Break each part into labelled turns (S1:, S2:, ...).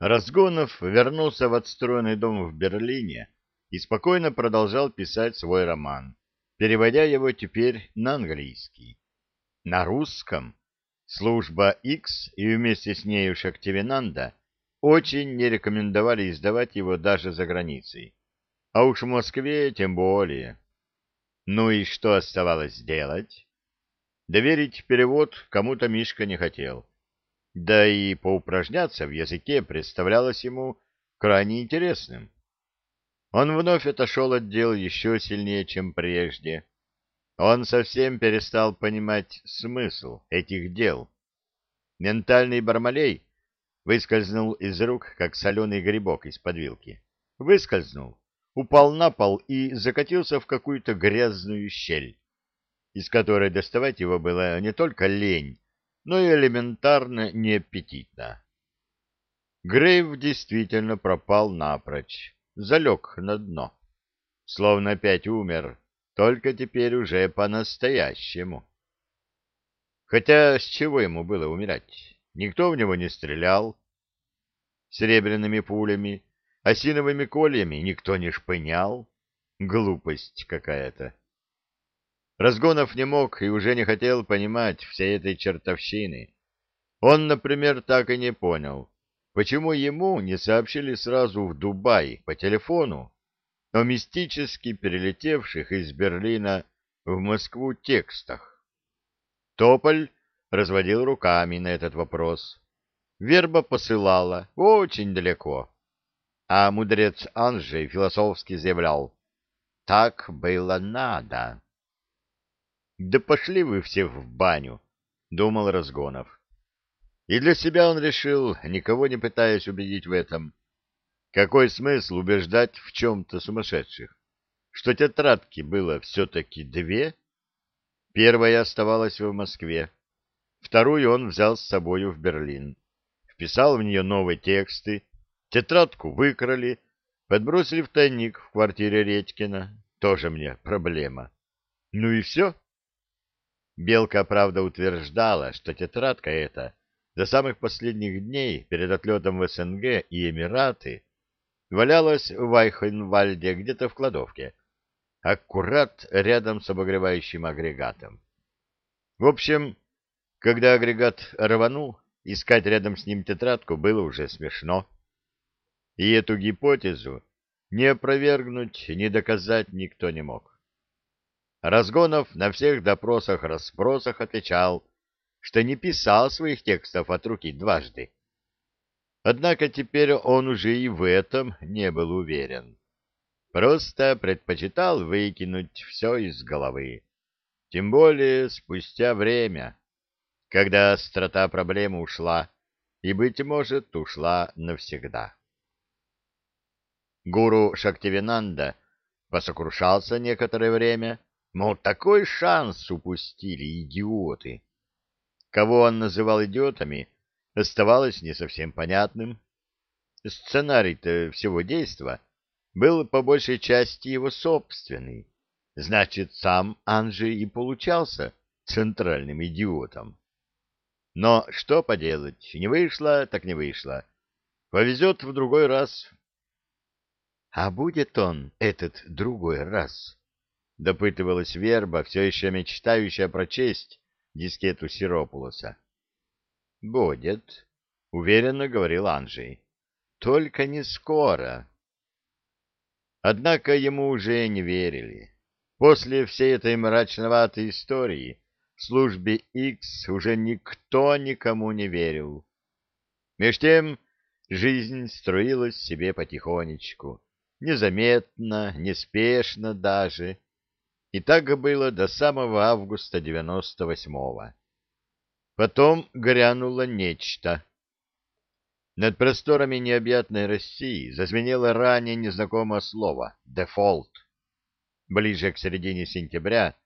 S1: Разгонов вернулся в отстроенный дом в Берлине и спокойно продолжал писать свой роман, переводя его теперь на английский. На русском служба X и вместе с нею Шактивенанда очень не рекомендовали издавать его даже за границей. А уж в Москве тем более. Ну и что оставалось делать? Доверить перевод кому-то Мишка не хотел. Да и поупражняться в языке представлялось ему крайне интересным. Он вновь отошел от дел еще сильнее, чем прежде. Он совсем перестал понимать смысл этих дел. Ментальный бармалей выскользнул из рук, как соленый грибок из-под вилки. Выскользнул, упал на пол и закатился в какую-то грязную щель, из которой доставать его было не только лень, но и элементарно неаппетитно. Грейв действительно пропал напрочь, залег на дно, словно опять умер, только теперь уже по-настоящему. Хотя с чего ему было умирать? Никто в него не стрелял серебряными пулями, осиновыми кольями никто не шпынял. Глупость какая-то. Разгонов не мог и уже не хотел понимать всей этой чертовщины. Он, например, так и не понял, почему ему не сообщили сразу в Дубай по телефону о мистически перелетевших из Берлина в Москву текстах. Тополь разводил руками на этот вопрос. Верба посылала очень далеко. А мудрец Анжей философски заявлял, «Так было надо». «Да пошли вы все в баню», — думал Разгонов. И для себя он решил, никого не пытаясь убедить в этом, какой смысл убеждать в чем-то сумасшедших? Что тетрадки было все-таки две? Первая оставалась в Москве, вторую он взял с собою в Берлин. Вписал в нее новые тексты, тетрадку выкрали, подбросили в тайник в квартире Редькина. Тоже мне проблема. Ну и все. Белка, правда, утверждала, что тетрадка эта до самых последних дней перед отлетом в СНГ и Эмираты валялась в Вайхенвальде где-то в кладовке, аккурат рядом с обогревающим агрегатом. В общем, когда агрегат рванул, искать рядом с ним тетрадку было уже смешно. И эту гипотезу ни опровергнуть, ни доказать никто не мог. Разгонов на всех допросах-расспросах отвечал, что не писал своих текстов от руки дважды. Однако теперь он уже и в этом не был уверен. Просто предпочитал выкинуть все из головы. Тем более спустя время, когда острота проблемы ушла, и, быть может, ушла навсегда. Гуру Шактивинанда посокрушался некоторое время, Мол, такой шанс упустили идиоты. Кого он называл идиотами, оставалось не совсем понятным. Сценарий-то всего действа был по большей части его собственный. Значит, сам Анжи и получался центральным идиотом. Но что поделать, не вышло, так не вышло. Повезет в другой раз. А будет он, этот другой раз? — допытывалась Верба, все еще мечтающая прочесть дискету Сиропулоса. — Будет, — уверенно говорил Анжей. — Только не скоро. Однако ему уже не верили. После всей этой мрачноватой истории в службе X уже никто никому не верил. Меж тем жизнь строилась себе потихонечку, незаметно, неспешно даже, и так было до самого августа девяносто восьмого. Потом грянуло нечто. Над просторами необъятной России зазвенело ранее незнакомое слово «дефолт». Ближе к середине сентября,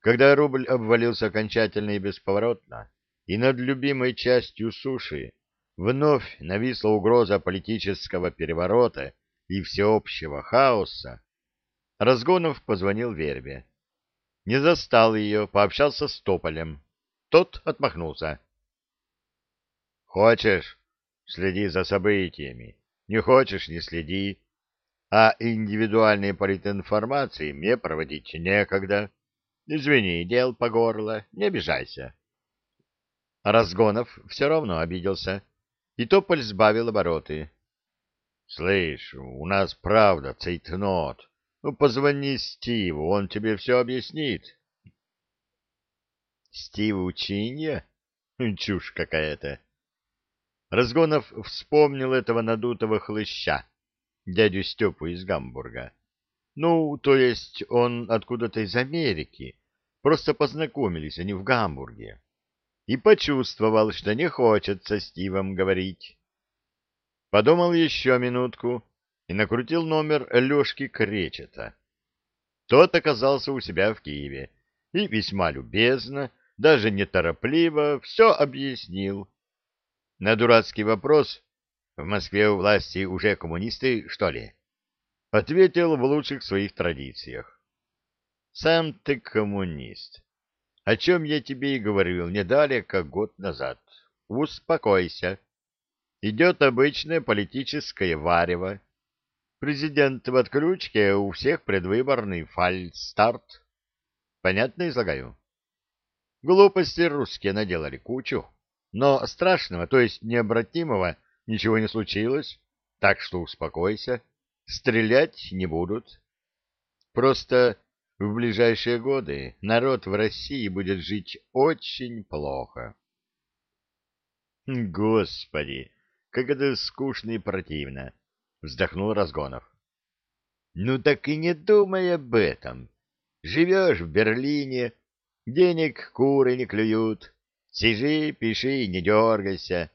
S1: когда рубль обвалился окончательно и бесповоротно, и над любимой частью суши вновь нависла угроза политического переворота и всеобщего хаоса, Разгонов позвонил Вербе. Не застал ее, пообщался с Тополем. Тот отмахнулся. — Хочешь, следи за событиями. Не хочешь — не следи. А индивидуальные политинформации мне проводить некогда. Извини, дел по горло, не обижайся. Разгонов все равно обиделся, и Тополь сбавил обороты. — Слышь, у нас правда цейтнот. Ну, позвони Стиву, он тебе все объяснит. — Стив Учинья? Чушь какая-то. Разгонов вспомнил этого надутого хлыща, дядю Степу из Гамбурга. Ну, то есть он откуда-то из Америки. Просто познакомились они в Гамбурге. И почувствовал, что не хочет со Стивом говорить. Подумал еще минутку и накрутил номер Лешки Кречета. Тот оказался у себя в Киеве и весьма любезно, даже неторопливо, все объяснил. На дурацкий вопрос «В Москве у власти уже коммунисты, что ли?» ответил в лучших своих традициях. «Сам ты коммунист. О чем я тебе и говорил не далее, как год назад. Успокойся. Идет обычное политическое варево. Президент в отключке, у всех предвыборный фальстарт. Понятно излагаю? Глупости русские наделали кучу, но страшного, то есть необратимого, ничего не случилось, так что успокойся, стрелять не будут. Просто в ближайшие годы народ в России будет жить очень плохо. Господи, как это скучно и противно, вздохнул Разгонов. Ну так и не думай об этом. Живешь в Берлине, Денег куры не клюют. Сижи, пиши, не дергайся.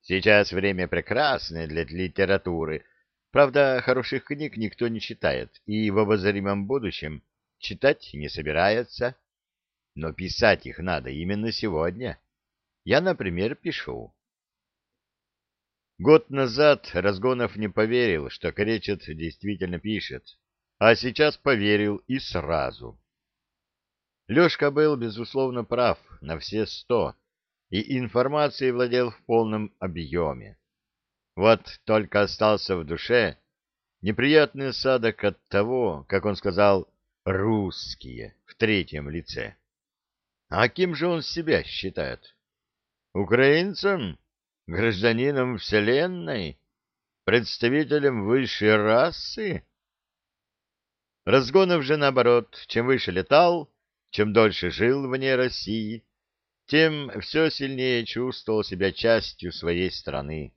S1: Сейчас время прекрасное для литературы. Правда, хороших книг никто не читает, и в обозримом будущем читать не собирается. Но писать их надо именно сегодня. Я, например, пишу. Год назад Разгонов не поверил, что Кречет действительно пишет, а сейчас поверил и сразу. Лешка был, безусловно, прав на все сто, и информацией владел в полном объеме. Вот только остался в душе неприятный осадок от того, как он сказал «русские» в третьем лице. А кем же он себя считает? Украинцем? Гражданином Вселенной? Представителем высшей расы? Разгонов же, наоборот, чем выше летал, чем дольше жил вне России, тем все сильнее чувствовал себя частью своей страны.